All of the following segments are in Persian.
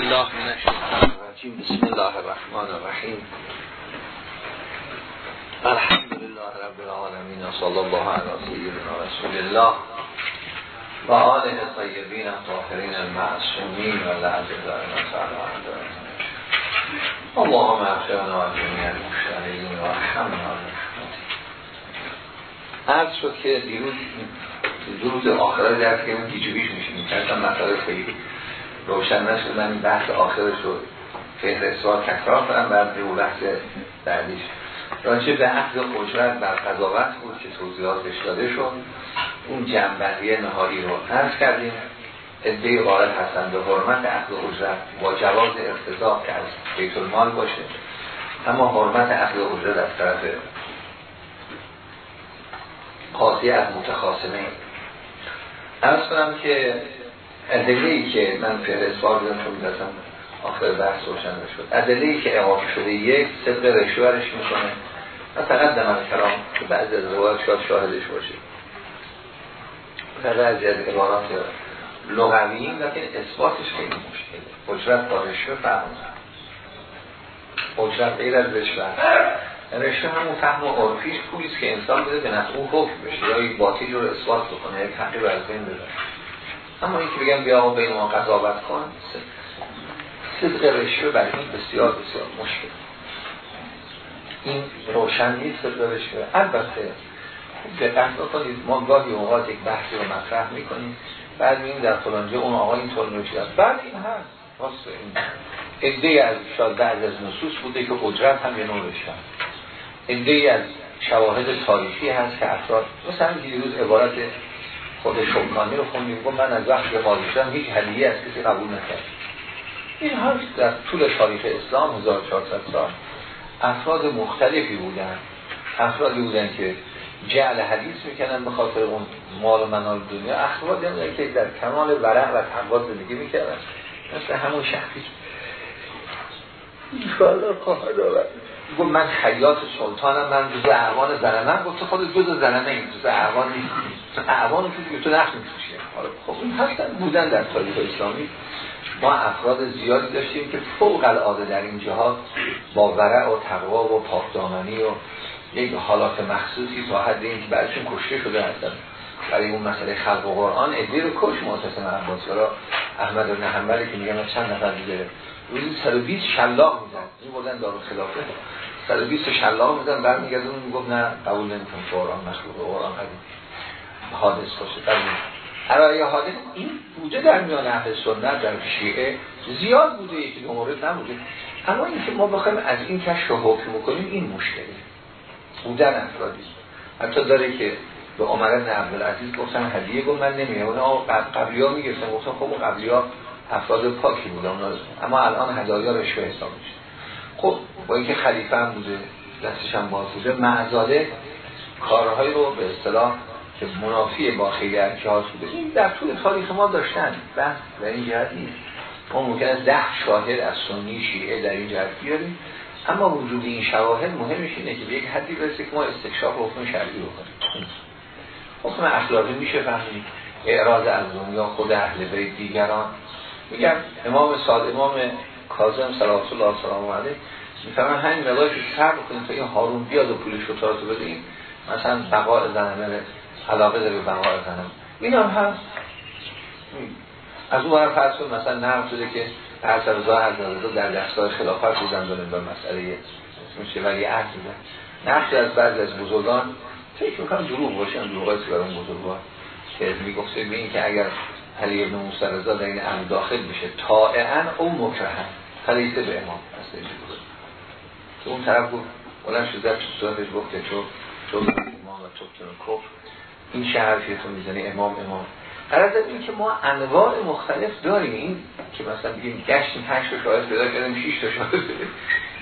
الله من بسم الله الرحمن الرحیم. الحمد لله رب العالمین صلی الله علی سیدنا رسول الله و آله طیبین طاهرین المعصومین و لعظ دائما تعالی اللهم اغفرنا و جمیع المشترین و رحمنا عرض شد که دیروز درود آخره درس که اون گیجویش میشیم که مسئله خیلی روشن نشد. من این بحث آخرش رو فهرستوار تکرار کنم بعد به بحث بعدیش. رانچه به عقد اجرت بر قضاوت بود که توضیحاتش داده شد. اون جنبندی نهایی رو عرض کردیم. ادهی قائل هستن به حرمت عقد اجرت با جواز ارتضاق که از بیت المال باشه. اما حرمت عقد اجرت از طرف قاضی از متخاصمه ارز کنم که ادله ای که من فهرست بار دیدم چون میدستم آخر بحث روشن شد ادله ای که اقامه شده یک صدق رشوهرش می‌کنه. و فقط دمن کلام که بعضی از روایت شاید شاهدش باشه. فقط از عبارات لغوی لیکن اثباتش خیلی مشکله اجرت با رشوه فهم اجرت غیر از رشوه رشوه همون فهم عرفیش پولیست که انسان بده به نفع اون حکم بشه. یا یک باطیل رو اثبات بکنه یک حقی رو از بین بده اما که بگم بیا بین ما قضاوت کن صدق رشوه برای این بسیار بسیار مشکل. این روشن نیست صدق رشوه. البته دقت کنید ما گاهی اوقات یک بحثی رو مطرح می‌کنیم بعد میگیم در فلانجه اون آقا این طور نوشید بعد این هست. راست این. ایده از شاید بعد از نصوص بوده که اجرت هم یه نوع رشوه ایده از شواهد تاریخی هست که افراد مثلا دیروز عبارت خود شکانی رو خوندیم گفت من از وقتی قاضی شدم هیچ هدیه از کسی قبول نکرد این هر در طول تاریخ اسلام 1400 سال افراد مختلفی بودن. افرادی بودن که جعل حدیث می‌کنن به خاطر اون مال و منال دنیا. افرادی هم که در کمال ورع و تقوا زندگی می‌کردن. مثل همون شخصی آورد. گفت من حیات سلطانم من جز اعوان زنمم. گفت خود جز زنمه این جز اعوان نیست اعوان که تو نخ میتوشه خب این هستن بودن در تاریخ اسلامی. ما افراد زیادی داشتیم که فوق العاده در این جهات با ورع و تقوا و پاکدامنی و یک حالات مخصوصی تا حد این که بعدشون کشته شده هستن. برای اون مسئله خلق و قرآن ادی رو کش معتصم عباس را. احمد بن حنبلی که میگن چند نفر دیگه. روزی 120 شلاق میزن این بودن دارو خلافه 120 شلاق میزن برمیگردن اون می‌گفت نه قبول نمی‌کنم قرآن مخلوق قرآن قدیم. حادث باشه قبول ارائه حادث این بوده در میان اهل سنت در شیعه زیاد بوده یکی دو مورد نبوده. اما اینکه ما بخوایم از این کشف حکم بکنیم این مشکلی بودن افرادی. حتی داره که به عمر بن عبدالعزیز گفتن هدیه گفت من نمیام اون قبلی ها می‌گفتن گفتن خب اون قبلی ها افراد پاکی بودن اما الان هدایا رشوه حساب میشه. خب با اینکه خلیفه هم بوده دستش هم باز بوده معزاله کارهایی رو به اصطلاح که منافی با خیلی ارکیات بوده. این در طول تاریخ ما داشتن. بحث در این جهت نیست. ما ممکن ده شاهد از سنی شیعه در این جهت بیاریم. اما وجود این شواهد مهمش اینه که به یک حدی برسه که ما استکشاف حکم شرعی بکنیم حکم اخلاقی میشه فهمید. اعراض از دنیا خود اهل بیت دیگران. میگم امام صادق امام کاظم صلوات الله سلام علیه. می‌فهمن همین مقدار که صبر کنیم تا این هارون بیاد و پول شطراتو بدیم. مثلا بقاء زنمه علاقه داره به بقاء زنم این هم هست. از اون برای فرض مثلا نرم شده که هر سر ظاهر در دستگاه خلافت بودن داریم به مسئله میشه ولی عهد بودن نقش از بعضی از بزرگان فکر می‌کنم دروغ باشن دروغ که برای بزرگان که می‌گفته به این که اگر علی ابن موسی رضا در این امر داخل بشه طائعا او مکرهن. خلیفه به امام اصلا که اون طرف گفت بلند شد در صورتش گفت که تو تو امام و تو کفر. این شهر تو می‌زنی؟ امام امام. قرار این که ما انواع مختلف داریم. این که مثلا بگیم گشتیم تا شاهد پیدا کردیم 6 تا شاهد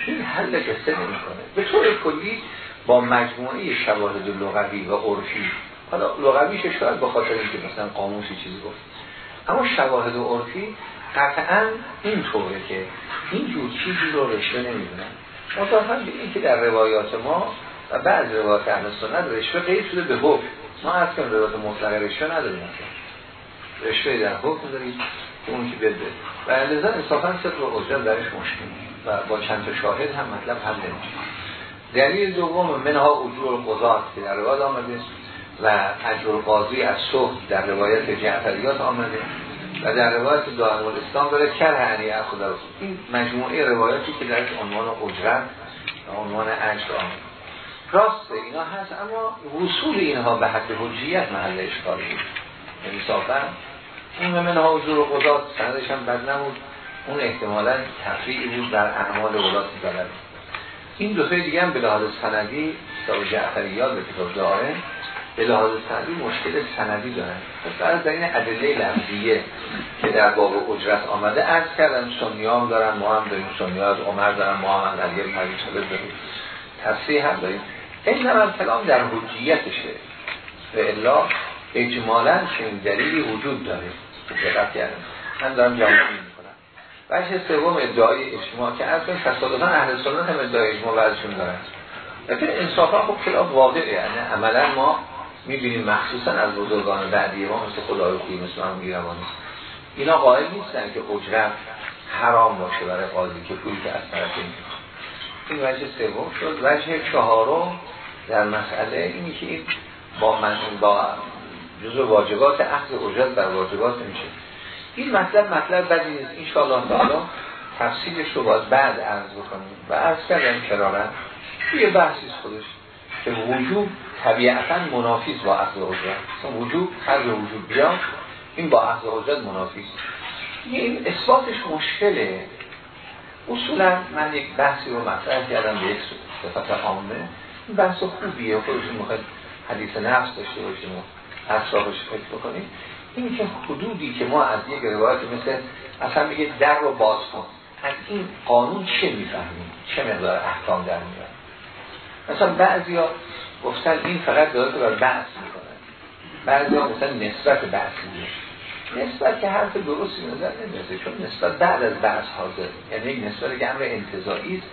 این حل قصه نمی‌کنه. به طور کلی با مجموعه شواهد لغوی و عرفی. حالا لغویش شاید به خاطر اینکه مثلا قاموسی چیزی گفت. اما شواهد و عرفی قطعا این طوره که این جور چیزی رو رشوه نمی‌دونن مضافاً به این که در روایات ما و بعض روایات اهل سنت رشوه قید شده به حکم. ما از که روایات مطلق رشوه نداریم. رشوه در حکم داریم اون که بده. و لذا انصافا صدق و اجرت درش مشکل و با چند تا شاهد هم مطلب حل نمیشه. دلیل دوم منها اجور قضات که در روایت آمده و اجور قاضی از صحب در روایت جعفریات آمده. و در روایت دائم الاسلام داره کر هنی خدا این مجموعه روایاتی که در عنوان اجرت و عنوان اجر آمده راست اینا هست اما وصول اینها به حد حجیت محل اشکال بود. یعنی اون منها حضور و قضات سندش هم بد نبود. اون احتمالا تفریعی بود در اعمال ولات بلد این دو دیگه هم به لحاظ سندی کتاب جعفریات به کتاب داره به لحاظ سندی مشکل سندی دارن. پس از در این ادله لفظیه که در باب اجرت آمده عرض کردن سنیام دارن ما هم داریم سنیات عمر دارن ما هم علی بن داریم. تصریح هم داریم. این هم کلام در حجیتشه. و الا اجمالا چنین دلیلی وجود داره. دقت کردم. من دارم جمعی می‌کنم. وجه سوم ادعای اجماع که از این تصادفا اهل سنت هم ادعای اجماع وزشون دارن. لیکن انصافا خب خلاف واقعه. یعنی عملا ما می‌بینیم مخصوصا از بزرگان بعدی ما مثل خدای خوی مثل هم میروانی اینا قائل نیستن که اجرت حرام باشه برای قاضی که پولی که از طرف این این وجه سوم شد. وجه چهارم در مسئله اینی که این با من با جزء واجبات اخذ اجرت بر واجبات میشه. این مطلب مطلب بدی نیست. این تعالی تفصیلش رو باید بعد عرض بکنیم. و عرض کردم کرارا توی بحثیست خودش. که وجوب طبیعتا منافیز با اخذ اجرت وجوب خرج وجوب بیا این با اخذ اجرت منافیز این اثباتش مشکله. اصولا من یک بحثی رو مطرح کردم به یک صفت عامه. این بحث خوبیه. خودشون می‌خواد حدیث نفس داشته باشیم و اصلاحش فکر بکنیم این که حدودی که ما از یک روایت مثل اصلا میگه در رو باز کن. از این قانون چه می‌فهمیم؟ چه مقدار احکام در میاد مثلا بعضی ها گفتن این فقط داره بر بحث می‌کنن بعضی ها گفتن نسبت بحث نسبت که حرف درستی نظر نمیده چون نسبت بعد از بحث حاضر. یعنی یک نسبت که امر انتظایی است.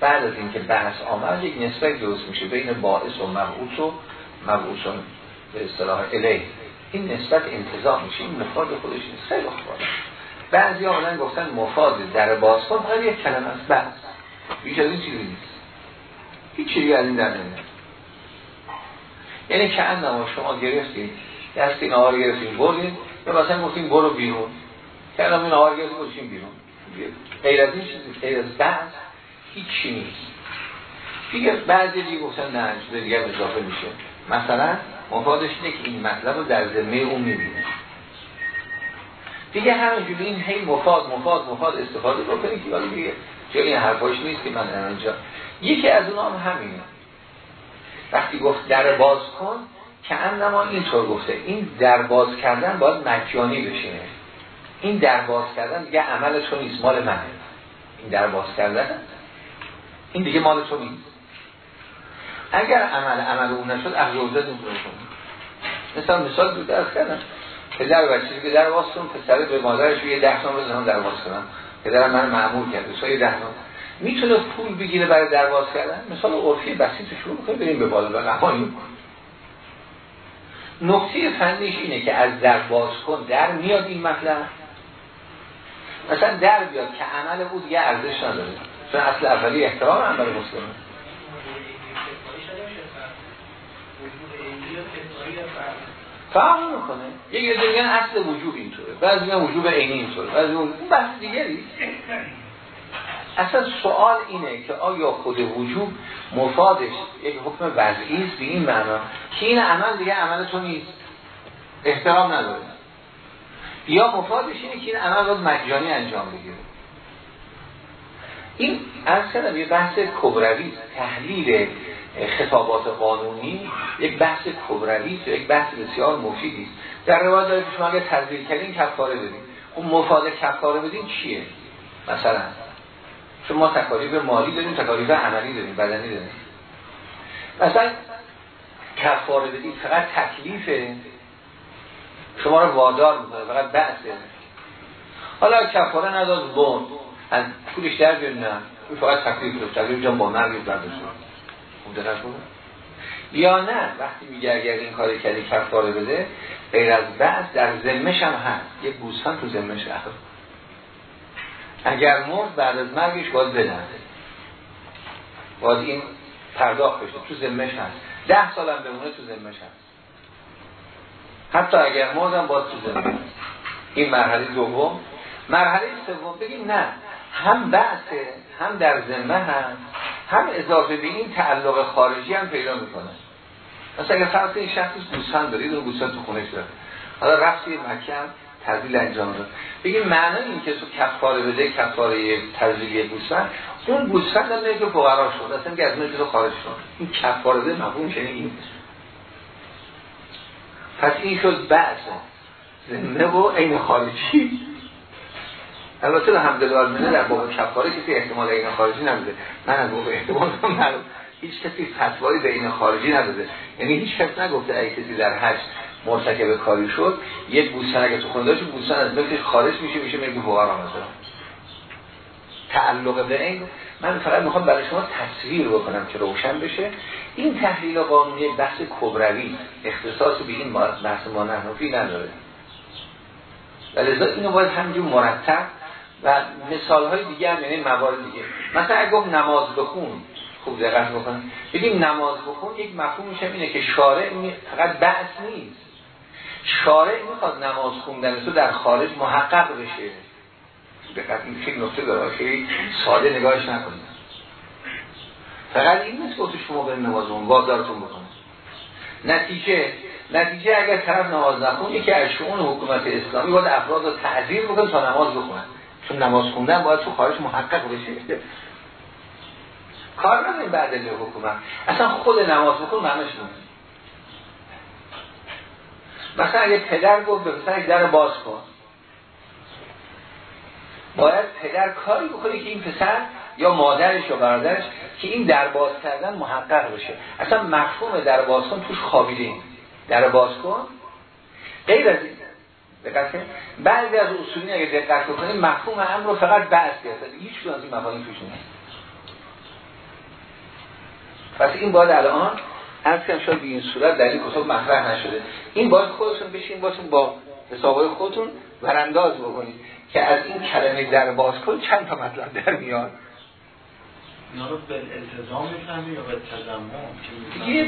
بعد از اینکه بحث آمد یک نسبت درست میشه بین باعث و مبعوث و مبعوث به اصطلاح الیه. این نسبت انتظار میشه. این مفاد خودش نیست. خیلی خوبه بعضی آمدن گفتن مفاد در باز کن یک کلمه است. بحث بیش از این چیزی نیست. هیچ چیزی از این در نمیاد. یعنی که اندما شما گرفتید دست این آقا گرفتید بردید یا مثلا گفتیم برو بیرون. که این آقا گرفتید باشیم بیرون. غیر از این چیزی غیر از بحث هیچی نیست. دیگه بعضی دیگه گفتن نه چیز دیگه اضافه میشه. مثلا مفادش اینه که این مطلب رو در ذمه اون می‌بینه. دیگه همینجوری این هی مفاد مفاد مفاد استفاده بکنید که دیگه چون این حرفاش نیست که من اینجا. یکی از اون هم همینه. وقتی گفت در باز کن که انما اینطور گفته. این در باز کردن باید مجانی بشینه. این در باز کردن دیگه عمل تو نیست مال منه. این در باز کردن این دیگه مال تو نیست. اگر عمل عمل اون نشد اخذ عزت نمی‌تونه کنه مثلا مثال بود از کردم. پدر بچه که در باز کن پسر به مادرش یه ده تومن بزنم در باز کنم پدر من معمول کرده سوی ده می‌تونه پول بگیره برای در باز کردن؟ مثال عرفی بسیط شروع کنه بریم به بالا به قوانین نقطه فنیش اینه که از در باز کن در میاد این مطلب. مثلا در بیاد که عمل او دیگه ارزش نداره. چون اصل اولی احترام هم برای مسلمه فرق می‌کنه یک دیگه اصل وجوب اینطوره. بعضی میگن وجوب عینی اینطوره. بعضی اون بحث دیگری اصلا سوال اینه که آیا خود وجوب مفادش یک حکم وضعی است؟ به این معنا که این عمل دیگه عمل تو نیست. احترام نداره. یا مفادش اینه که این عمل باید مجانی انجام بگیره. این از یه بحث کبروی تحلیل خطابات قانونی یک بحث کبروی یک بحث بسیار مفیدی است. در روایت داره که شما اگه تذبیر کردین کفاره بدین. اون مفاد کفاره بدین چیه؟ مثلا چون ما تکالیف مالی داریم تکالیف عملی داریم بدنی داریم مثلا کفاره بدین فقط تکلیف شما رو وادار می‌کنه فقط بحثه حالا کفاره نداد بون از پولش در فقط تکلیف رو تکلیف جان با مرگی برداشت خوب دقت یا نه وقتی میگه اگر این کاری کردی کفاره بده غیر از بعد در ذمش هم هست. یه گوسفند تو ذمش هست. اگر مرد بعد از مرگش باید بدن باید این پرداخت بشه. تو ذمش هست. ده سالم بمونه تو ذمش هست. حتی اگر مردم باید تو ذمش این مرحله دوم. مرحله سوم بگیم نه. هم بعثه هم در ذمه هم هم اضافه به این تعلق خارجی هم پیدا می‌کنه. مثلا اگر فرض این شخصی گوسفند دارید اون گوسفند تو خونه داره. حالا رفتی مکه تبدیل انجام داد. بگیم معنی این که تو کفاره بده کفاره تبدیل گوسفند اون گوسفند هم که فقرا شد اصلا که از تو خارج شد. این کفاره بده مفهوم چنین این پس این شد بعض زنده و این خارجی. البته به حمد منه در باب کفاره کسی احتمال این خارجی نمیده من از باب احتمال معلوم. هیچ کسی فتوای به این خارجی نداده. یعنی هیچ کس نگفته ای کسی در حج مرتکب کاری شد. یک بوستان اگه تو خونه داشت بوستان از ملکش خارج میشه میشه میگه فقرا مثلا. تعلق به این من فقط می‌خوام برای شما تصویر بکنم که روشن بشه. این تحلیل قانونی بحث کبروی اختصاص به این بحث ما نداره. و لذا اینو باید همینجور مرتب و مثال های دیگه هم یعنی موارد دیگه. مثلا اگه نماز بخون خوب دقت بکنم. بگیم نماز بخون یک مفهوم میشه اینه که شارع فقط بحث نیست. شارع می‌خواد نماز خوندن تو در خارج محقق بشه. دقت این خیلی نکته داره. خیلی ساده نگاهش نکنید. فقط این نیست که شما به نمازمون وادارتون بکنید نتیجه نتیجه اگر طرف نماز نخون یکی از حکومت اسلامی باید افراد رو تعذیر بکنه تا نماز بخونن چون نماز خوندن باید تو خارج محقق بشه. کار نداریم بعد حکومت. اصلا خود نماز بخون معنیش مثلا اگه پدر گفت به پسر در باز کن. باید پدر کاری بکنه که این پسر یا مادرش یا برادرش که این در باز کردن محقق بشه. اصلا مفهوم در باز کن توش خوابیده در باز کن. غیر از این دقت بعضی از اصولی اگه دقت کنیم مفهوم امر رو فقط بحث کرده هیچ از این مفاهیم توش نیست پس این باید الان از کم شاید به این صورت در این کتاب مطرح نشده. این باید خودتون بشین باشون با حسابای خودتون ورانداز بکنید که از این کلمه در باز کن چند تا مطلب در میاد. اینا رو به التزام می‌فهمی یا به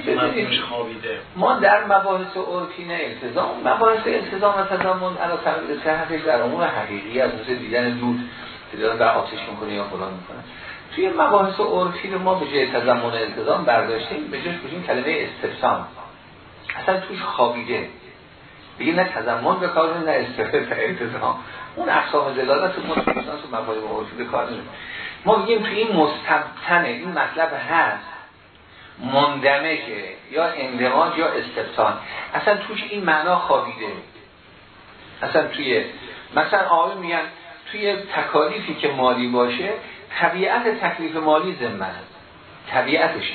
تضمن که خوابیده. ما در مباحث عرفی نه التزام مباحث التزام و تضمن علا تقدیر صحتش در امور حقیقی از مثل دیدن دود که دارن بر آتش می‌کنه یا فلان می‌کنه. توی مباحث عرفی رو ما به جای تضمن التزام برداشتیم به جاش کلمه استفسام. اصلا توش خوابیده. بگیم نه تضمن به کار نه استفسام التزام. اون اقسام دلالت تو مباحث عرفی به کار ما میگیم توی این مستبتنه این مطلب هست. مندمجه یا اندماج یا استبتان اصلا توش این معنا خوابیده. اصلا توی مثلا آقای میگن توی تکالیفی که مالی باشه طبیعت تکلیف مالی ذمه است. طبیعتش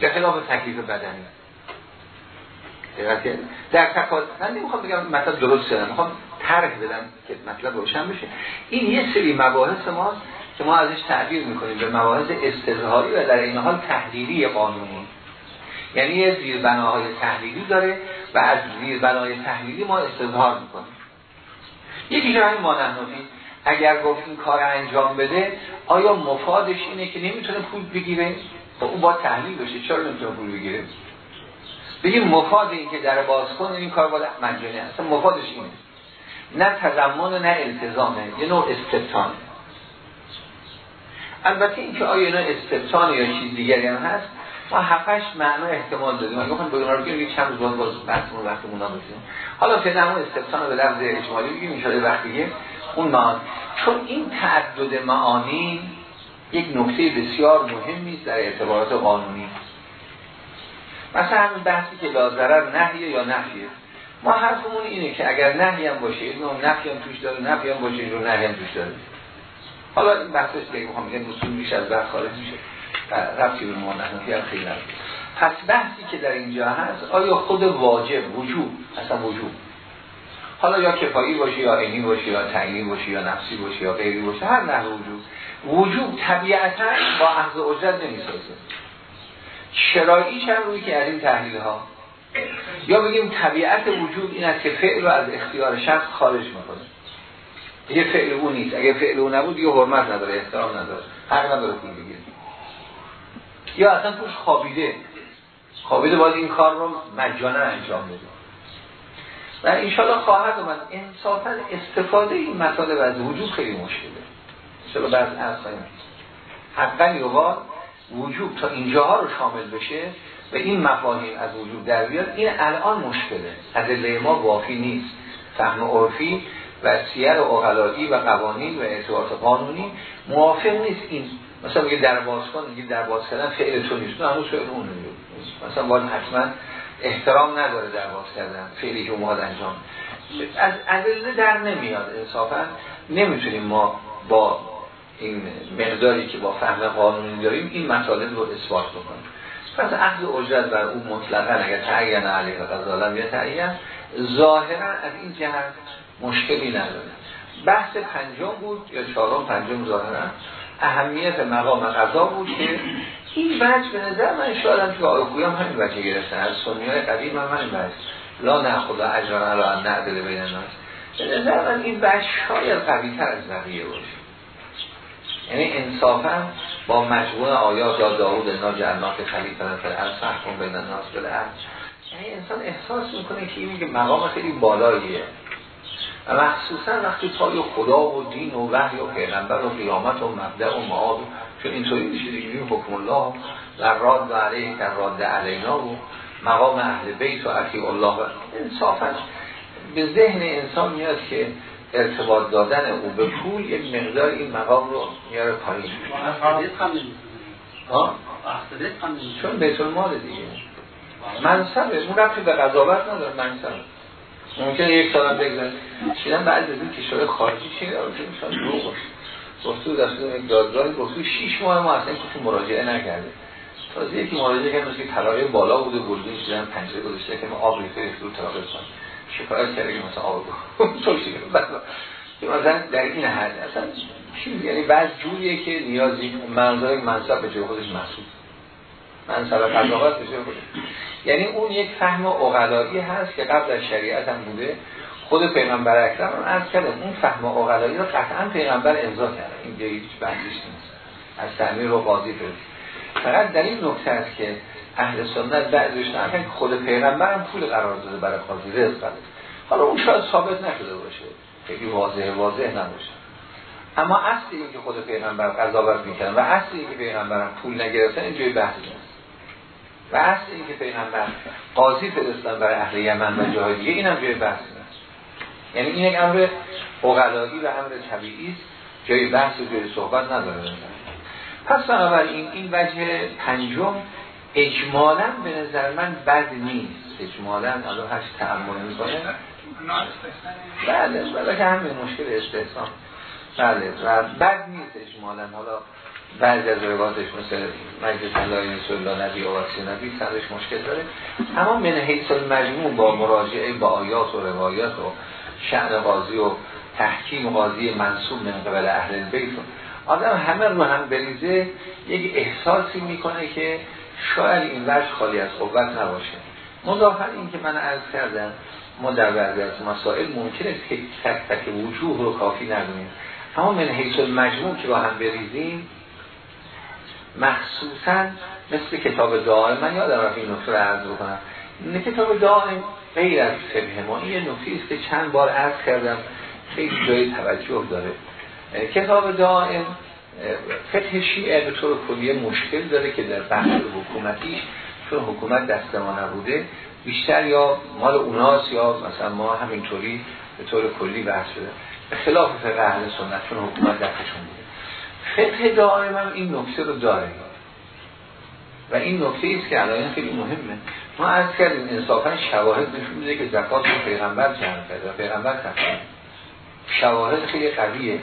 به خلاف تکلیف بدنی. در تکالیف من نمی‌خوام بگم مطلب درست کنم می‌خوام طرح بدم که مطلب روشن بشه. این یه سری مباحث ماست که ما ازش تعبیر می‌کنیم به مباحث استظهاری و در این حال تحلیلی قانونی. یعنی یه زیربناهای تحلیلی داره و از زیربنای تحلیلی ما استظهار می‌کنیم. یکی همین مانحنفی اگر گفت این کار انجام بده آیا مفادش اینه که نمی‌تونه پول بگیره؟ خب اون با تحلیل بشه چرا نمی‌تونه پول بگیره؟ بگیم مفاد این که در باز کن این کار باید مجانی اصلا مفادش اینه. نه تضمن نه التزامه یه نوع استبتانه البته این که آیا اینا استبتان یا چیز دیگری هم هست ما هفتش معنا احتمال دادیم. اگه بخوایم بگیم رو بگیم چند روز باز بحثمون وقتمون بسیم حالا فعلا اون استبتان رو به لفظ اجمالی بگیم شاءالله وقتی اون معانی. چون این تعدد معانی یک نکته بسیار مهمی در اعتبارات قانونی. مثلا همین بحثی که لازرر نهیه یا نفیه؟ ما حرفمون اینه که اگر نهی هم باشه این نفی هم توش داره نفی هم باشه این نهی هم توش داره. حالا این بحثش که می‌خوام بگم اصول میشه از بحث خارج میشه. رفتی به معنی هم خیلی نرد پس بحثی که در اینجا هست آیا خود واجب وجود اصلا وجود حالا یا کفایی باشه یا عینی باشه یا تعیینی باشه یا نفسی باشه یا غیری باشه هر نحو وجود وجود طبیعتا با اخذ اجرت نمی‌سازه. شرایی چند روی که این تحلیل ها یا بگیم طبیعت وجود این است که فعل رو از اختیار شخص خارج می‌کنه. یه فعل او نیست. اگه فعل او نبود یه حرمت نداره احترام نداره حق نداره پول بگیره. یا اصلا توش خوابیده. خوابیده باید این کار رو مجانا انجام بده. و انشالله خواهد من انصافا استفاده این مطالب از وجود خیلی مشکله. چرا بعض از حقا یوغان وجود تا اینجاها رو شامل بشه و این مفاهیم از وجود در بیاد این الان مشکله. ادله ما وافی نیست. فهم عرفی و سیر اغلایی و قوانین و اعتبارات قانونی موافق نیست. این مثلا میگه در کن میگه در باز کردن فعل تو نیست. نه هنوز فعل اون مثلا باید حتما احترام نداره در باز کردن فعلی که اومد انجام. از ادله در نمیاد انصافا. نمی‌تونیم ما با این مقداری که با فهم قانونی داریم این مطالب رو اثبات بکنیم. پس اخذ اجرت بر اون مطلقا اگر تعیین علیه قضالم یا تعیین ظاهرا از این جهت مشکلی نداره. بحث پنجم بود یا چهارم پنجم ظاهرا اهمیت مقام قضا بود که این وجه به نظر من شاید که آقای هم همین وجه گرفتن از سنی های قدیم هم همین وجه. لا نه خدا اجران علا نعدل بین الناس. به نظر من این وجه شاید قوی تر از بقیه باشه. یعنی انصافا با مجموع آیات یا داود انا جعلناک خلیفه از کن بین الناس بله یعنی انسان احساس می‌کنه که این مقام خیلی بالاییه. و مخصوصا وقتی پای خدا و دین و وحی و پیغمبر و قیامت و مبدع و معاد چون اینطوری میشه دیگه حکم الله و راد و علیه که راد علینا و مقام اهل بیت و الله. انصافا به ذهن انسان میاد که ارتباط دادن او به پول یک مقدار این مقام رو میاره پایین. چون بیت المال دیگه. منصبه. اون رفتی به قضاوت نداره منصبه ممکنه یک سال هم بگذاره شیدن بعد از این کشور خارجی چی؟ داره دو باشه گفتو در یک دادگاه گفتو 6 ماه ما اصلا کسی مراجعه نکرده. تازه یکی مراجعه کرد که طلاقه بالا بوده گلدون شدن پنجره گذاشته که ما آب ریخته رو کنیم. شکایت کرده که مثلا آب تو که مثلا در این حد اصلا یعنی بعض جوریه که نیازی منظر منصب به جای خودش محسوب. منصب به جای یعنی اون یک فهم اقلایی هست که قبل از شریعت هم بوده. خود پیغمبر اکرم رو عرض کردم اون فهم اقلایی رو قطعا پیغمبر امضا کرده. این دیگه هیچ بندیش نیست. از تعمیر رو قاضی فرد فقط در این نکته است که اهل سنت بعضیش نه خود پیغمبر هم پول قرار داده برای قاضی رزق بده حالا اون شاید ثابت نشده باشه. خیلی واضح واضح نباشه. اما اصلی که خود پیغمبر قضاوت می‌کنن و اصلی که پیغمبر پول نگرفتن اینجوری بحث نیست. و اصل این که پیغمبر قاضی فرستن برای اهل یمن و جاهای دیگه این هم جای بحث نیست. یعنی این یک امر اقلایی و امر طبیعی است. جای بحث و جای صحبت نداره. پس بنابراین این وجه پنجم اجمالا به نظر من بد نیست. اجمالا الان هشت تعمل می‌کنه. بله بله که همین مشکل استحسان بله و بد نیست اجمالا. حالا بعضی از روایاتش مثل مجلس الله رسول الله نبی و نبی سرش مشکل داره. اما من حیث المجموع با مراجعه با آیات و روایات و شعن قاضی و تحکیم قاضی منصوب من قبل اهل البیت آدم همه رو هم بریزه یک احساسی می‌کنه که شاید این وجه خالی از قوت نباشه. مضافر این که من عرض کردم ما در بعضی از مسائل ممکنه که تک تک وجوه رو کافی ندونیم. اما من حیث المجموع که با هم بریزیم مخصوصا مثل کتاب دائم من یادم رفت این نکته رو عرض بکنم. نه کتاب دائم غیر از فقه ما این نکته است که چند بار عرض کردم خیلی جای توجه داره. کتاب دائم فقه شیعه به طور کلیه مشکل داره که در بحث حکومتیش چون حکومت دست ما نبوده بیشتر یا مال اوناس یا مثلا ما همینطوری به طور کلی بحث شده. به خلاف فقه اهل سنت چون حکومت دستشون بوده. فقه دائم هم این نکته رو داره. و این نکته است که الان خیلی مهمه. ما از کردیم انصافا شواهد نشون میده که زکات رو پیغمبر جمع کرده پیغمبر تفریم شواهد خیلی قویه.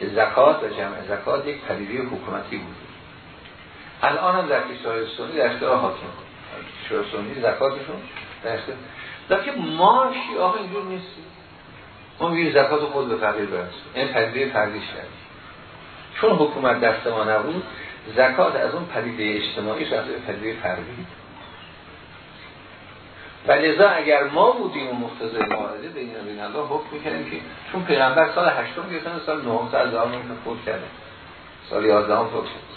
که زکات و جمع زکات یک پدیده حکومتی بود. الان هم در کشور سنی در اختیار حاکم. کشور سنی زکاتشون در اختیار که ما شیعه اینجور نیستیم ما میگیم زکات خود به فقیر برسون این پدیده فردیش کردیم چون حکومت دست ما نبود زکات از اون پدیده اجتماعی به پدیده فردی و لذا اگر ما بودیم و مختزه معارضه بین بین الله حکم می‌کنیم که چون پیغمبر سال هشتم گرفتن سال نهم سال دهم فوت کرده سال یازدهم فوت کرد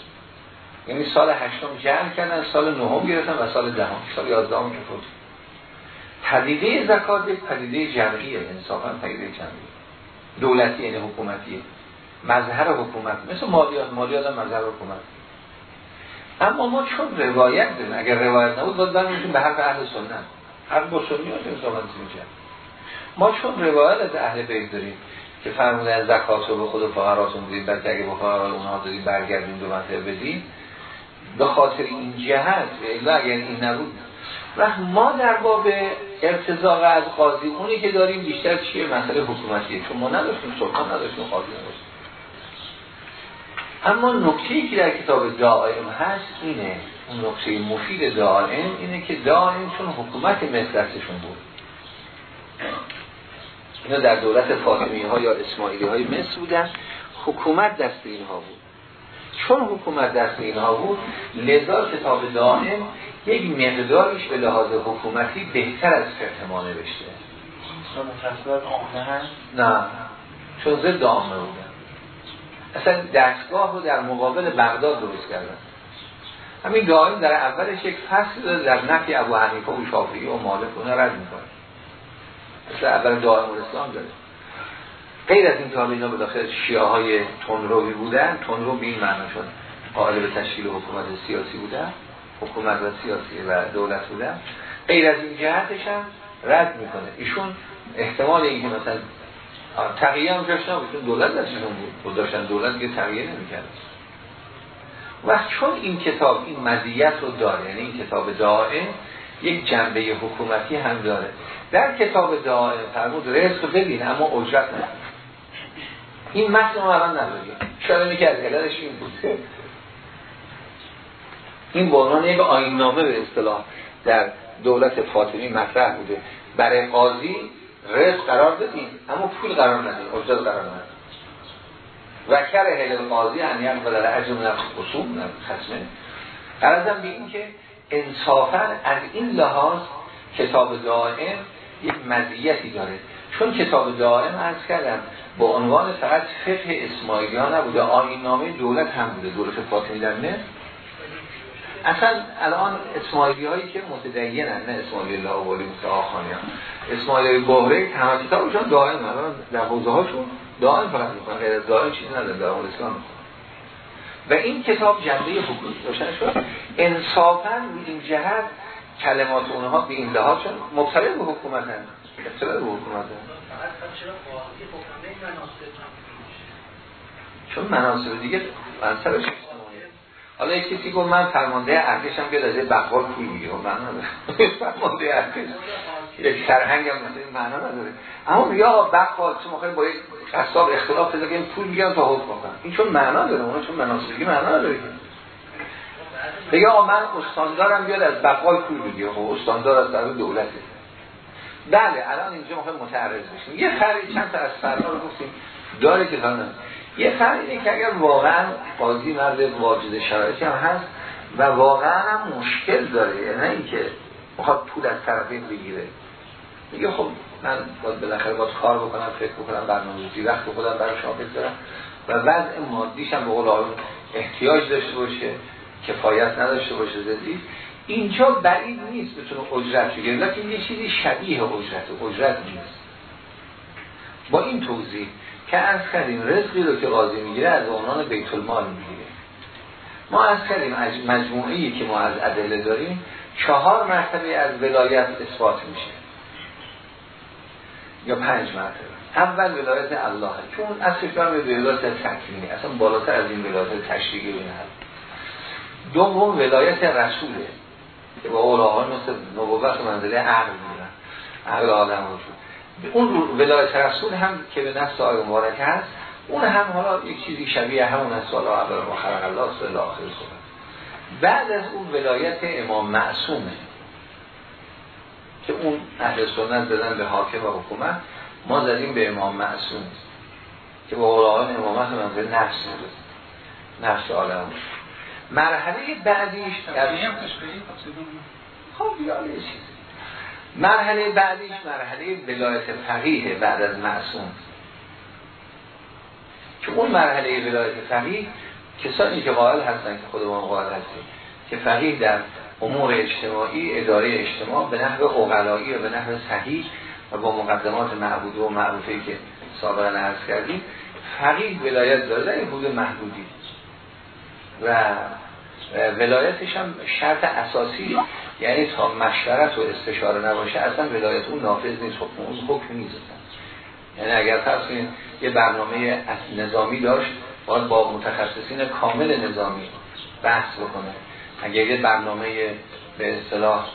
یعنی سال هشتم جمع کردن سال نهم گرفتن و سال دهم سال یازدهم که فوت پدیده زکات یک پدیده جمعیه انصافا پدیده جمعیه. دولتی یعنی حکومتیه مظهر حکومت. مثل مالیات مالیات هم مظهر حکومت. اما ما چون روایت داریم اگر روایت نبود باید برمیشون به حرف اهل سنت. هر با سنی ها میشه ما چون روایت از اهل بیت داریم که فرمودن زکات رو به خود فقراتون بدید بلکه اگه به فقرات اونها دارید برگردین دو منطقه بدید به خاطر این جهت الا اگر این نبود. و ما در باب ارتزاق از قاضی اونی که داریم بیشتر چیه؟ مسئله حکومتیه. چون ما نداشتیم سلطان نداشتیم قاضی نداشتیم. اما نکته که در کتاب دائم هست اینه اون نکته مفید دائم اینه که دائم چون حکومت مصرستشون بود. اینا در دولت فاطمی ها یا اسماعیلی های مصر بودن. حکومت دست اینها بود. چون حکومت دست اینها بود لذا کتاب دائم یک مقداریش به لحاظ حکومتی بهتر از فقه نوشته. نه؟ چون ضد عامه بودن اصلا دستگاه رو در مقابل بغداد درست کردن. همین دائم در اولش یک فصل در نفی ابو حنیفه و شافعی و مالک اون رد می‌کنه. مثل اول دائم الاسلام داره. غیر از این تا اینا به داخل شیعه های تنروی بودن تنرو به این معنا شد. قائل به تشکیل حکومت سیاسی بودن حکومت و سیاسی و دولت بودن. غیر از این جهتش هم رد می‌کنه. ایشون احتمال اینکه مثلا تقییه هم جاش نبود دولت بود. داشتن دولت که تقییه نمی‌کرد. و چون این کتاب این مزیت رو داره یعنی این کتاب دائم یک جنبه حکومتی هم داره. در کتاب دائم فرمود رزق ببین اما اجرت نه. این متن رو الان نداریم. شاید میگه از علتش این بوده این به عنوان یک آین نامه به اصطلاح در دولت فاطمی مطرح بوده. برای قاضی رزق قرار دادیم اما پول قرار ندیم اجرت قرار ندیم و کره هل قاضی انیان و در عجم نفس خصوم خسمه قرارم به این که انصافا از این لحاظ کتاب دائم یک مزیتی داره. چون کتاب دائم از کردم با عنوان فقط فقه اسماعیلی نبوده آین نامه دولت هم بوده دولت فاطمی در نه. اصلا الان اسماعیلی هایی که متدین نه اسماعیلی الله و ولی آخانی ها اسماعیلی بحره همه کتابشون دائم الان در حوزه هاشون دائم فقط می‌کنن غیر از دائم چیزی نداره در اسلام و این کتاب جنبه حکومت روشن شد؟ انصافا این جهت کلمات اونها به این لحاظ چون مبتلا به حکومت هست مبتلا به حکومت هست چون مناسب دیگه منصبش حالا یک کسی گفت من فرمانده ارتش هم بیاد از بقال پول می‌گیره من فرمانده ارتش. یک سرهنگ هم مثل معنا نداره. اما یا بقال موقع با یک قصاب اختلاف پیدا این پول می‌گیرن تا حکم کنن. این چون معنا داره اون چون مناسبگی معنا نداره بگه آقا من استاندارم بیاد از بقال پول بگیره خب استاندار از طرف دولته. بله الان اینجا موقع متعرض بشیم یه خرید چند تا از فردا رو گفتیم. داره که یه فرق اینه که اگر واقعا قاضی مرد واجد شرایطی هم هست و واقعا هم مشکل داره. یعنی اینکه می‌خواد پول از طرفین بگیره. میگه خب من باید بالاخره باید کار بکنم فکر بکنم برنامه‌ریزی وقت خودم برای شما بذارم و وضع مادیش هم به قول احتیاج داشته باشه کفایت نداشته باشه زدی اینجا بعید نیست بتونه اجرت بگیره لیکن یه چیزی شبیه اجرت اجرت نیست. با این توضیح که از کردیم رزقی رو که قاضی می‌گیره از عنوان بیت المال می‌گیره. ما از کردیم مجموعی که ما از ادله داریم چهار مرتبه از ولایت اثبات میشه. یا پنج مرتبه. اول ولایت الله. چون اصلش برم به ولایت تکمینی اصلا بالاتر از این ولایت تشریعی هست دوم ولایت رسوله. که با اولاها مثل نبوت منزله عقل میدن عقل آدم وجود اون ولایت رسول هم که به نفس آیه مبارک هست اون هم حالا یک چیزی شبیه همون از سال اول ما خلق الله سال آخر صحبت. بعد از اون ولایت امام معصومه. که اون اهل سنت دادن به حاکم و حکومت ما زدیم به امام معصوم. که با قرآن امامت منزل نفس نفس عالم. مرحله بعدیش خب مرحله بعدیش مرحله ولایت فقیه بعد از معصوم. که اون مرحله ولایت فقیه کسانی که قائل هستن که خودمون قائل هستیم که فقیه در امور اجتماعی اداره اجتماع به نحو اقلایی و به نحو صحیح و با مقدمات معبوده و معروفه که سابقا عرض کردیم فقیه ولایت داره در این حدود محدودی. و ولایتش هم شرط اساسی یعنی تا مشورت و استشاره نباشه اصلا ولایت اون نافذ نیست حکم اون حکم نیست. یعنی اگر فرض یه برنامه نظامی داشت باید با متخصصین کامل نظامی بحث بکنه. اگر یه برنامه به اصطلاح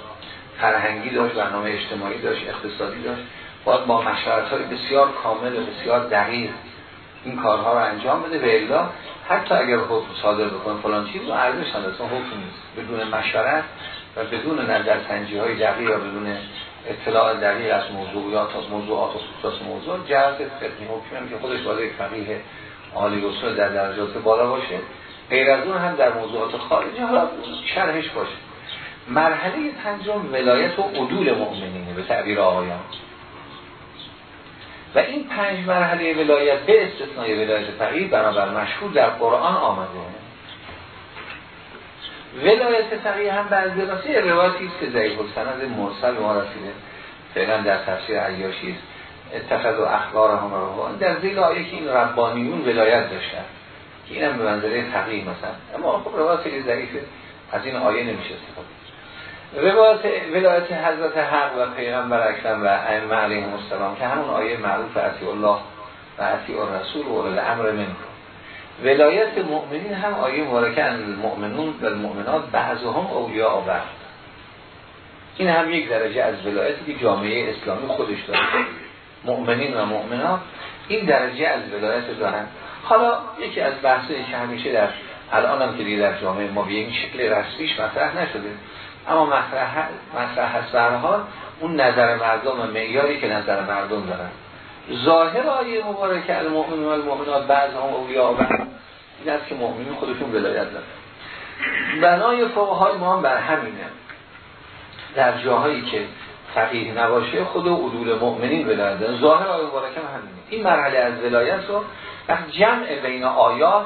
فرهنگی داشت برنامه اجتماعی داشت اقتصادی داشت باید با مشورت های بسیار کامل و بسیار دقیق این کارها رو انجام بده. به الا حتی اگر حکم صادر بکنه فلان چیز رو ارزش اصلا حکم نیست. بدون مشورت و بدون نظر سنجی های دقیق یا بدون اطلاع دقیق از موضوعات موضوعات و خصوصات موضوع جهت فقهی حکم که خودش باید یک فقیه عالی در درجات بالا باشه. غیر از اون هم در موضوعات خارجی حالا شرحش باشه. مرحله پنجم ولایت و عدول مؤمنینه به تعبیر آقایان. و این پنج مرحله ولایت به استثنای ولایت فقیه بنابر مشهور در قرآن آمده. ولایت فقیه هم بعضی راستی روایتی است که ضعیف السند مرسل ما رسیده. فعلا در تفسیر عیاشی است. اتخذ و اخبار هم رو در زیل آیه که این ربانیون ولایت داشتن. که اینم به منظره فقیه مثلا. اما خب روایت خیلی ضعیفه. از این آیه نمیشه استفاده روایت ولایت حضرت حق و پیغمبر اکرم و ائمه علیهم السلام که همون آیه معروف اطیع الله و اطیع الرسول و اول امر منکم. ولایت مؤمنین هم آیه مبارکه المؤمنون و المؤمنات بعضهم اولیاء بعض. این هم یک درجه از ولایتی که جامعه اسلامی خودش داره. مؤمنین و مؤمنات این درجه از ولایت دارن. حالا یکی از بحثایی که همیشه در الان هم که در جامعه ما به این شکل رسمیش مطرح نشده. اما مطرح مطرح هست برها اون نظر مردم معیاری که نظر مردم دارن. ظاهر آیه مبارکه المؤمنون و المؤمنات بعض هم اولیاء و این است که مؤمنین خودشون ولایت دارن. بنای فقهای ما هم بر همینه. در جاهایی که فقیه نباشه خود و عدول مؤمنین دارن. ظاهر آیه مبارکه هم همینه. این مرحله از ولایت رو وقت جمع بین آیات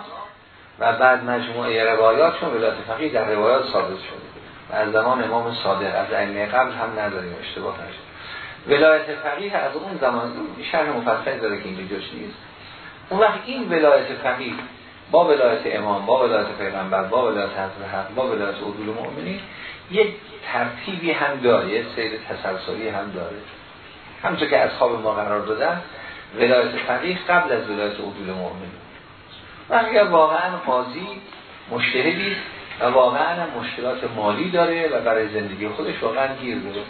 و بعد مجموعه روایات چون ولایت فقیه در روایات ثابت شده. و از زمان امام صادق از ائمه قبل هم نداریم اشتباه نشه. ولایت فقیه از اون زمان شرح مفصلی داره که اینجا جوش نیست. اون وقت این ولایت فقیه با ولایت امام با ولایت پیغمبر با ولایت حضرت حق با ولایت عدول مؤمنین یک ترتیبی هم داره یک سیر تسلسلی هم داره. همونطور که اصحاب ما قرار دادن ولایت فقیه قبل از ولایت عدول مؤمنین و اگر واقعا قاضی مشتهدی و واقعا مشکلات مالی داره و برای زندگی خودش واقعا گیر داره.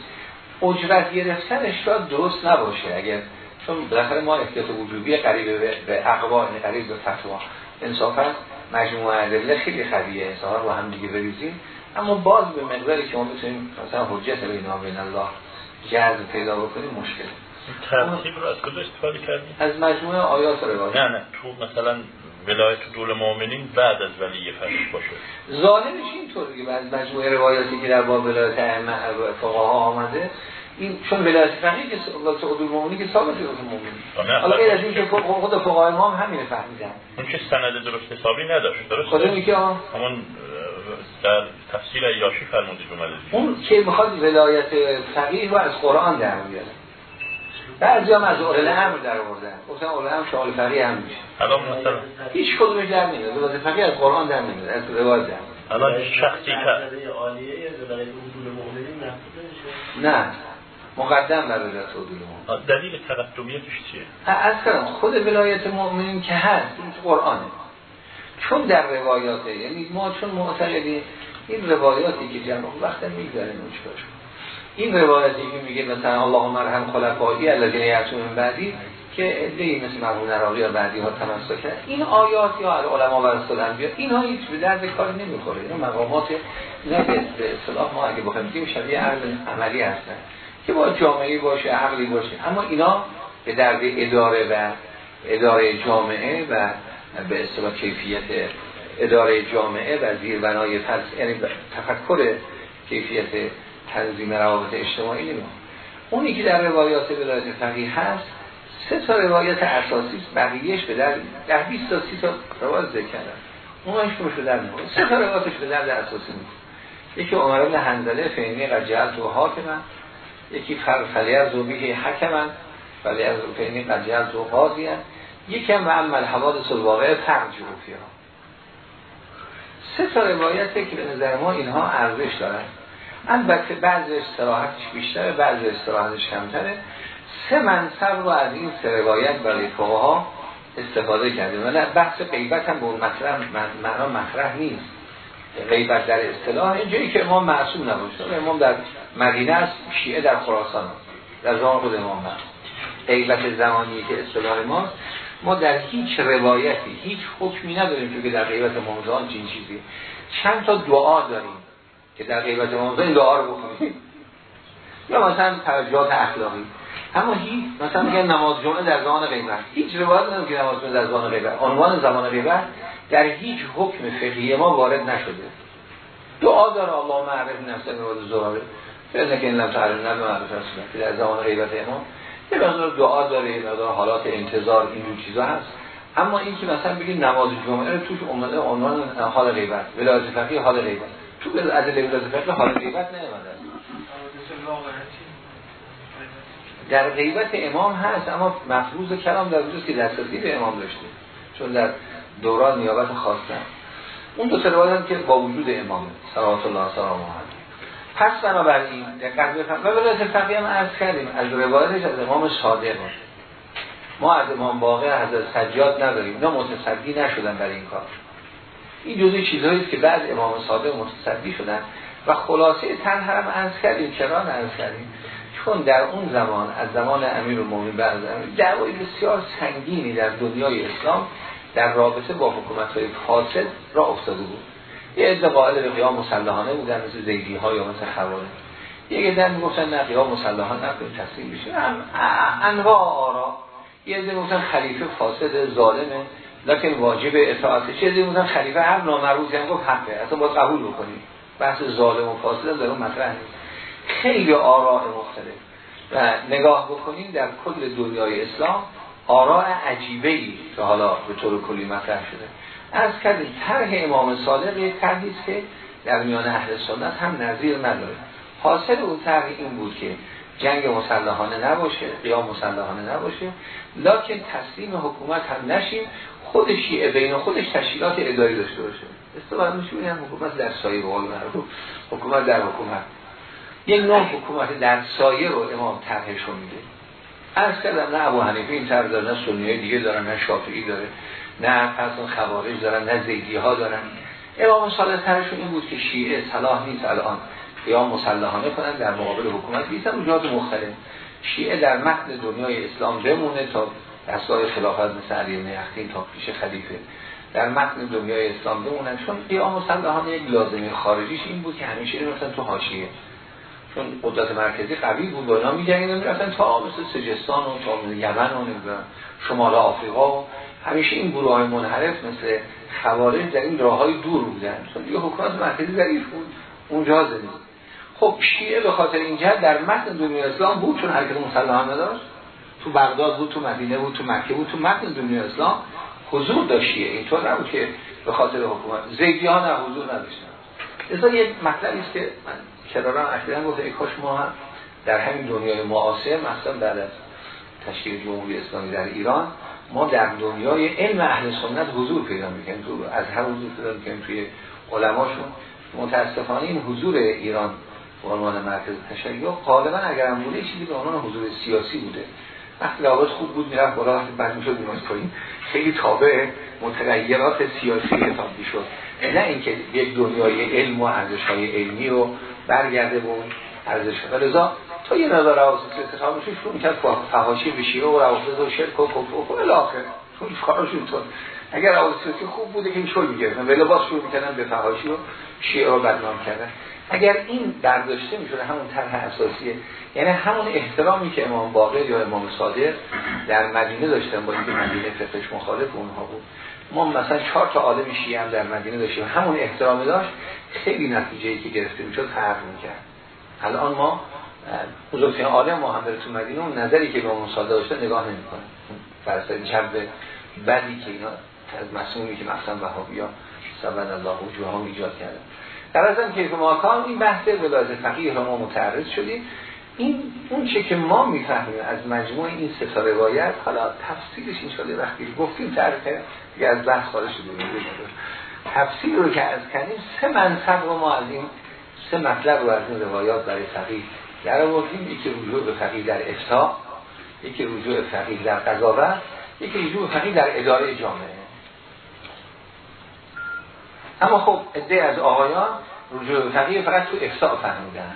اجرت گرفتنش شاید درست نباشه. اگر چون بالاخره ما احتیاط وجوبی قریب به اقوال قریب به فتوا. انصافا مجموعه ادله خیلی خبیه انصافا رو هم دیگه بریزیم. اما باز به مقداری که ما بتونیم مثلا حجت بینا بین الله جذب پیدا بکنیم مشکل. ترتیب رو از کجا استفاده کردیم؟ از مجموعه آیات روایت نه نه. تو مثلا ولایت دول مؤمنین بعد از ولی فرش باشه. ظاهرش اینطور دیگه. بعد مجموعه روایاتی که در باب ولایت فقها آمده این چون ولایت فقیه که ولایت دول مؤمنین که ثابت ولایت مؤمنین حالا غیر از این که خود فقهای ما هم همین فهمیدن. اون که سند درست حسابی نداشت درست خدا میگه همون در تفسیر ایاشی فرمودید اومده اون که می‌خواد ولایت فقیه رو از قرآن در میاره بعضی هم از اول امر در آوردن. گفتن اول امر شامل فقیه هم میشه. الان مثلا هیچ کدومش در نمیاد. ولایت فقیه از قرآن در نمیاد. از روایت در الان شخصی که نه. مقدم بر ولایت عدول دلیل تقدمیتش چیه؟ اصلا خود ولایت مؤمنین که هست این تو قرآنه. چون در روایاته یعنی ما چون معتقدیم این روایاتی که جمع وقت اون چیکارش؟ این روایتی که میگه مثلا اللهم ارحم خلفایی الذین یاتون من بعدی که ادعی مثل مرحوم نراقی یا بعدی ها تمسک این آیات یا علما و رسول انبیا اینها هیچ به درد کاری نمی‌خوره. اینا مقامات اینا به اصطلاح ما اگه بخوایم بگیم شبیه عملی هستن که با جامعه باشه عقلی باشه. اما اینا به درد اداره و اداره جامعه و به اصطلاح کیفیت اداره جامعه و زیربنای فلسفه یعنی تفکر کیفیت تنظیم روابط اجتماعی نمی‌خواد اونی که در روایات ولایت فقیه هست سه تا روایت اساسی بقیهش به در در 20 تا 30 تا روایت ذکر کردن. اونش به در نمی‌خوره سه تا روایتش به در اساسی نیست یکی عمر بن حنظله فینی قد جهت و حاکمن. یکی فرفلی از زوبیه حکمن. ولی از فینی قد جهت و قاضی یکی هم و عمل حوادث الواقع جروفی ها سه تا روایته که به نظر ما اینها ارزش دارن. البته بعضی استراحتش بیشتره بعضی استراحتش کمتره. سه منصب رو از این سه روایت برای استفاده کردیم. و بحث قیبت هم به اون معنا مطرح نیست. غیبت در اصطلاح اینجایی که امام معصوم نباشه امام در مدینه است شیعه در خراسان در زمان خود امام هست غیبت زمانی که اصطلاح ماست. ما در هیچ روایتی هیچ حکمی نداریم که در غیبت موضوعان چین چیزی. چند تا دعا داریم که در غیبت این دعا رو بکنیم یا مثلا توجهات اخلاقی. اما هیچ مثلا میگن نماز جمعه در زمان غیبت. هیچ روایت نداریم که نماز جمعه در زمان غیبت. عنوان زمان غیبت در هیچ حکم فقهی ما وارد نشده. دعا داره الله معرف نفسه مراد زراره فعلا که این لم تعلم نبی معرف که در زمان غیبت امام یه مقدار دعا داره یه مقدار حالات انتظار اینجور چیزا هست. اما این که مثلا بگید نماز جمعه رو توش اومده عنوان حال غیبت ولایت فقهی حال غیبت. تو ادله ولایت فقهی حال غیبت نیومده. در غیبت امام هست اما مفروض کلام در وجود که دسترسی به امام داشته. چون در دوران نیابت خواستن اون دو روایت هم که با وجود امام صلوات الله سلام پس بنابراین دقت بفهم و ولایت فقیه هم عرض کردیم از روایتش از امام صادق ما از امام باقر حضرت سجاد نداریم اینا متصدی نشدن برای این کار. این جزئی چیزهایی که بعد امام صادق متصدی شدن و خلاصه تن هم عرض کردیم. چرا عرض کردیم؟ چون در اون زمان از زمان امیر المومنین بعد دعوای بسیار سنگینی در دنیای اسلام در رابطه با حکومت های فاسد را افتاده بود. یه عده قائل به قیام مسلحانه بودن مثل زیدی ها یا مثل خوارج. یه عده می‌گفتن نه قیام مسلحانه نکنیم تسلیم بشه. انواع آرا. یه عده می‌گفتن خلیفه فاسد ظالمه لکن واجب اطاعته چه عده می‌گفتن خلیفه هر نامروزی هم گفت حقه. اصلا باید قبول بکنیم. بحث ظالم و فاسد در اون مطرح نیست. خیلی آراء مختلف. و نگاه بکنیم در کل دنیای اسلام آراء عجیبه ای که حالا به طور کلی مطرح شده. از کردیم طرح امام صادق یک طرحی که در میان اهل سنت هم نظیر نداره. حاصل اون طرح این بود که جنگ مسلحانه نباشه قیام مسلحانه نباشه لکن تسلیم حکومت هم نشیم خود شیعه بین خودش تشکیلات اداری داشته باشه. استفاده میشه هم حکومت در سایه به حکومت در حکومت. یک نوع حکومت در سایه رو امام طرحش میده. از کردم نه ابو حنیفه این طرح داره نه سنیه دیگه دارن نه شافعی داره. نه اصلا خوارج دارن نه زیدی ها دارن. امام صالح ترشون این بود که شیعه صلاح نیست الان. قیام مسلحانه کنن در مقابل حکومت بیتن اونجات مختلف. شیعه در متن دنیای اسلام بمونه تا دستگاه خلافت مثل علی نیختین تا پیش خلیفه. در متن دنیای اسلام بمونن. چون قیام مسلحانه یک لازمه. خارجیش این بود که همیشه مثلا تو حاشیه. چون قدرت مرکزی قوی بود. و اینا میگن می‌رفتن تا مثل سجستان و تا یمن و شمال آفریقا و همیشه این گروه های منحرف مثل خوارج در این راه های دور بودن. چون یه حکومت مرکزی ضعیف بود. اونجا زدید خب شیعه به خاطر این جهت در متن دنیا اسلام بود چون حرکت مسلحانه نداشت. تو بغداد بود تو مدینه بود تو مکه بود تو متن دنیا اسلام حضور داشت شیعه. اینطور نبود که به خاطر حکومت. زیدی ها نه حضور نداشتن. ازا یک مطلبی است که من کرارا اخیرا گفت ای کاش ما هم در همین دنیای معاصر مثلا بعد از تشکیل جمهوری اسلامی در ایران ما در دنیای علم اهل سنت حضور پیدا می‌کنیم تو از هر حضور پیدا می‌کنیم توی علماشون. متاسفانه این حضور ایران به عنوان مرکز تشیع غالبا اگر هم بوده چیزی به عنوان حضور سیاسی بوده. وقتی لابد خوب بود می‌رفت بالا وقتی بعد می‌شد بیماز کنیم. خیلی تابع متغیرات سیاسی حساب می‌شد. نه اینکه یک دنیای علم و ارزش های علمی رو برگرده اون ارزش لذا تا یه نظر رواسط استخاب میشه شروع می‌کرد فهاشی به شیعه و رواسط و شرک و کفر و الاخر چون کارشون تون اگر رواسط خوب بوده که میشول میگردن ولی باز شروع می‌کردن به فهاشی و شیعه رو بدنام کردن. اگر این برداشته میشونه همون طرح اساسیه. یعنی همون احترامی که امام باقر یا امام صادق در مدینه داشتن با اینکه مدینه فقهش مخالف اونها بود. ما مثلا چهار تا عالم شیعه هم در مدینه داشتیم. همون احترام داشت. خیلی نتیجه ای که گرفته می‌شد فرق می‌کرد. الان ما بزرگترین عالم هم تو مدینه اون نظری که به اون ساده داشته نگاه نمی‌کنه. فرض جنب بدی که اینا از مسئولی که مثلا وهابیا سبحان الله وجوه ها ایجاد کرده در ازم که ما کام این بحث ولایت فقیه رو ما متعرض شدیم. این اون چه که ما می‌فهمیم از مجموع این سه تا روایت حالا تفصیلش این شده وقتی گفتیم تعریفه دیگه از بحث خارج شده تفصیل رو که از کنیم سه منصب رو ما از این سه مطلب رو از این روایات برای فقیه در آوردیم یکی رجوع به فقیه در افتا یکی رجوع فقیه در قضاوت یکی رجوع فقیه در اداره جامعه. اما خب عده از آقایان رجوع به فقیه فقط تو افتا فهمیدن.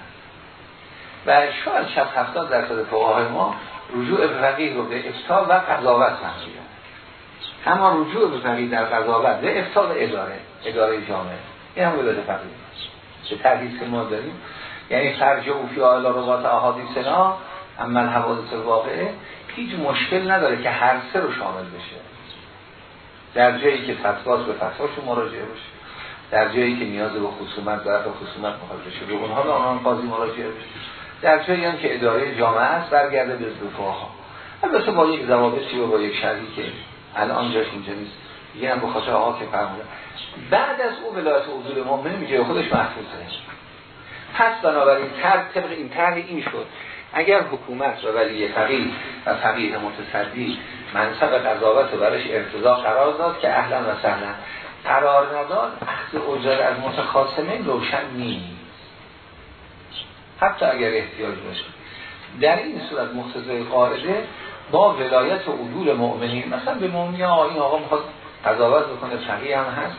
و شاید شب هفتاد درصد فقهای ما رجوع به فقیه رو به افتا و قضاوت فهمیدن. اما رجوع به فقیه در قضاوت به افتا و اداره اداره جامعه. این هم ولاد فقیه. چه تحریز که ما داریم. یعنی خرج او فی آلا روات احادیثنا اما حوادث واقعه هیچ مشکل نداره که هر سه رو شامل بشه. در جایی که فتواست به فتواشو مراجعه بشه. در جایی که نیاز به خصومت طرف خصومت مخاطب بشه. به اونها به آنان قاضی مراجعه بشه. در جایی هم که اداره جامعه است برگرده به ها البته با یک ضوابطی و با یک شرعی که الان جاش اینجا نیست. دیگه هم به خاطر آقا که فرموده. بعد از او ولایت حضور مؤمن میگه خودش محفوظه. پس بنابراین تر طبق این طرح این شد. اگر حکومت و ولی فقیه و فقیه متصدی منصب قضاوت و برش ارتضا قرار داد که اهلا و سهلا قرار نداد اخذ اجرت از متخاصمه روشن نیست. حتی اگر احتیاج باشه. در این صورت مختزه قاعده با ولایت و عدول مؤمنین مثلا به مؤمنین این آقا می‌خواد قضاوت بکنه فقیه هم هست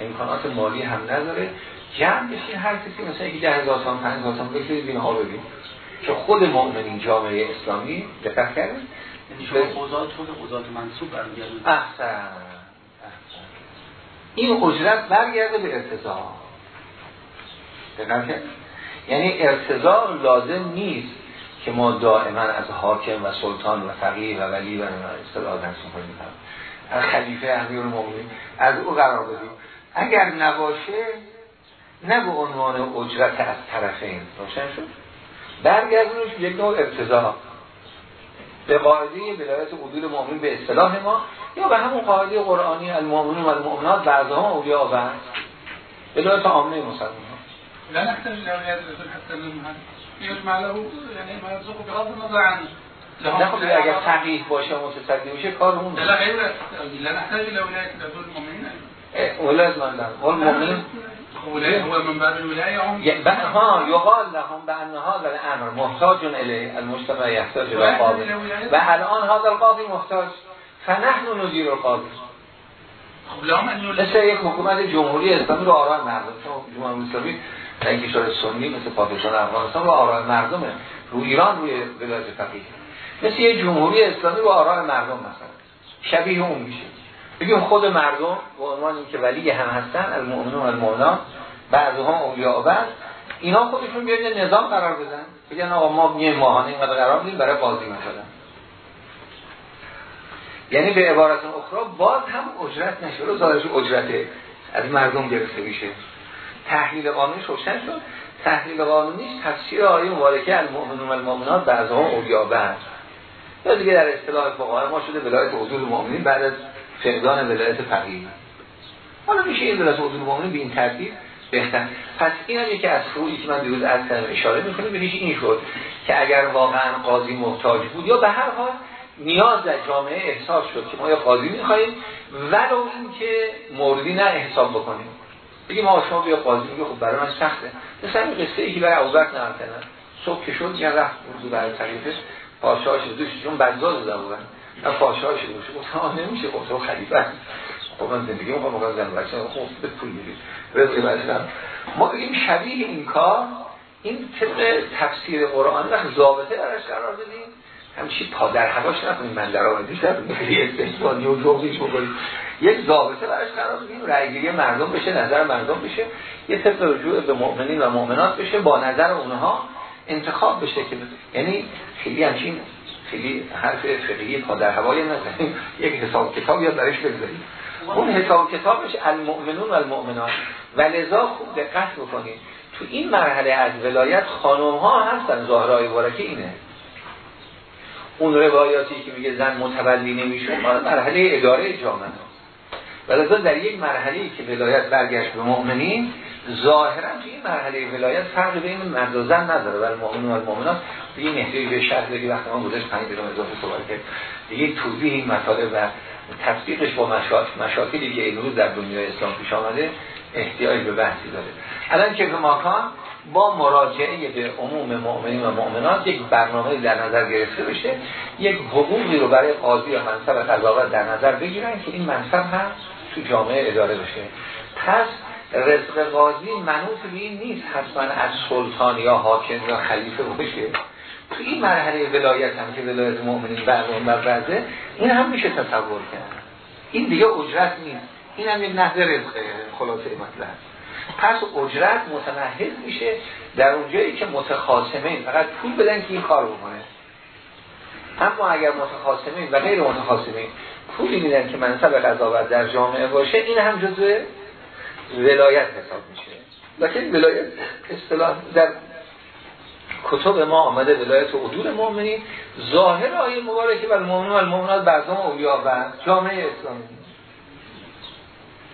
امکانات مالی هم نداره. جمع بشین هر کسی مثلا یکی ده هزار تومن پنج هزار تومن بگیرید اینها ببین. که خود مؤمنین جامعه اسلامی دقت کردن. یعنی شما قضات خود قضات منصوب برمیگردید احسن. این اجرت برگرده به ارتضا دقت یعنی ارتضا لازم نیست که ما دائما از حاکم و سلطان و فقیه و ولی و اصطلاح درس کنیم از خلیفه امیر از او قرار بدیم. اگر نباشه نه به عنوان اجرت از طرفین روشن شد؟ برگردونش یک نوع ابتضا به قاعده ولایت حدود مؤمن به اصطلاح ما یا به همون قاعده قرآنی المؤمنون و المؤمنات بعضها اولیاء و بعض. ولایت عامه مسلمان. لا نحتاج الى ولایت حتى يجمع له يعني ما يرزقه بغض النظر عن نه خب اگر فقیه باشه متصدی باشه کار اون لا غیر لا نحتاج الى ولایت رسول المؤمنین ولایت من اول مؤمن هو من باب الولايه هم ها یقال لهم بان هذا الامر. محتاج الیه المجتمع یحتاج الى قاضی و الان هذا القاضی محتاج. فنحن ندیر القاضی. مثل یک حکومت جمهوری اسلامی رو آرای مردم. جمهوری اسلامی در کشور سنی مثل پاکستان افغانستان رو آرای مردمه رو ایران روی ولایت فقیه. مثل یک جمهوری اسلامی رو آرای مردم مثلا. شبیه اون میشه. بگیم خود مردم به عنوان که ولی هم هستن از مؤمنون و المؤمنان بعضها اولیاء بعض اینا خودشون بیان نظام قرار بدن. بگن آقا ما یه ماهانه اینقدر قرار بدیم برای بازی مثلا. یعنی به عبارت اخرى باز هم اجرت نشه. زادش اجرت از مردم گرفته میشه. تحلیل قانونی روشن شد. تحلیل قانونیش تفسیر آیه مبارکه المؤمنون و المؤمنات بعضها اولیاء بعض یا دیگه در اصطلاح فقهای ما شده ولایت حضور مؤمنین بعد از فقدان ولایت فقیه. حالا میشه این ولایت حضور مؤمنین به این ترتیب بهتر. پس این هم یکی از فروعی که من دیروز از اشاره می‌کنم بهش این شد که اگر واقعا قاضی محتاج بود یا به هر حال نیاز در جامعه احساس شد که ما یا قاضی میخواییم ولو اینکه موردی نه حساب بکنیم. بگیم ما شما بیا قاضی میگه خب برای من سخته. مثلا این قصه ای که برای ابوبکر نقل صبح که شد میگن رفت موضوع برای خلیفه پادشاه شد دوش چون بزاز زده بودن من پادشاه شده باشه. گفتم نمیشه. خب تو خلیفه خب من زندگی می‌خوام بکنم زن بچه خب به پول می‌دید رزقی بچم ما بگیم شبیه این کار این طبق تفسیر قرآن وقت ضابطه براش قرار بدیم همچی پا در هواش نکنیم. من در آمدیش نکنیم استثبانی و جوغیش بکنیم. یک ضابطه براش قرار بدیم رأیگیری مردم بشه نظر مردم بشه. یه طبق رجوع به مؤمنین و مؤمنات بشه با نظر اونها انتخاب بشه که یعنی خیلی همچین خیلی حرف فقهی پا در هوای نزنیم یک حساب کتاب یاد درش بگذاریم. اون حساب کتابش المؤمنون و المؤمنات و لذا خوب دقت بکنید. تو این مرحله از ولایت خانم ها هستن ظاهرهای بارکه اینه. اون روایاتی که میگه زن متولی نمیشه مرحله اداره جامعه. و در یک مرحله که ولایت برگشت به مؤمنین ظاهرا تو این مرحله ولایت فرق بین مرد و زن نداره. ولی مؤمنون و المؤمنات دیگه نهجه به شرط دیگه وقتی ما بودش 5 دقیقه اضافه صحبت کرد. دیگه توضیح این مطالب و تطبیقش با مشاکلی که امروز در دنیای اسلام پیش آمده احتیاج به بحثی داره. الان که به ماکان با مراجعه به عموم مؤمنین و مؤمنات یک برنامه در نظر گرفته بشه یک حقوقی رو برای قاضی یا منصب قضاوت در نظر بگیرن که این منصب هم تو جامعه اداره بشه. پس رزق قاضی منوط به این نیست حتما از سلطان یا حاکم یا خلیفه باشه. تو این مرحله ولایت هم که ولایت مؤمنین برنامه برده این هم میشه تصور کرد. این دیگه اجرت نیست. این هم یک نحوه رزقه خلاصه مطلب. پس اجرت متنحل میشه در اونجایی که متخاصمین فقط پول بدن که این کار بکنه اما اگر متخاصمین و غیر متخاصمین پولی میدن که منصب قضاوت در جامعه باشه این هم جزء ولایت حساب میشه. لیکن ولایت اصطلاح در کتب ما آمده ولایت عدول مؤمنین ظاهر آیه مبارکه و المؤمنون و المؤمنات بعضهم اولیا و جامعه اسلامی.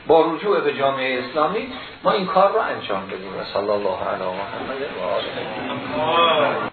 با رجوع به جامعه اسلامی ما این کار رو انجام بدیم و صلی الله علیه و محمد و آله.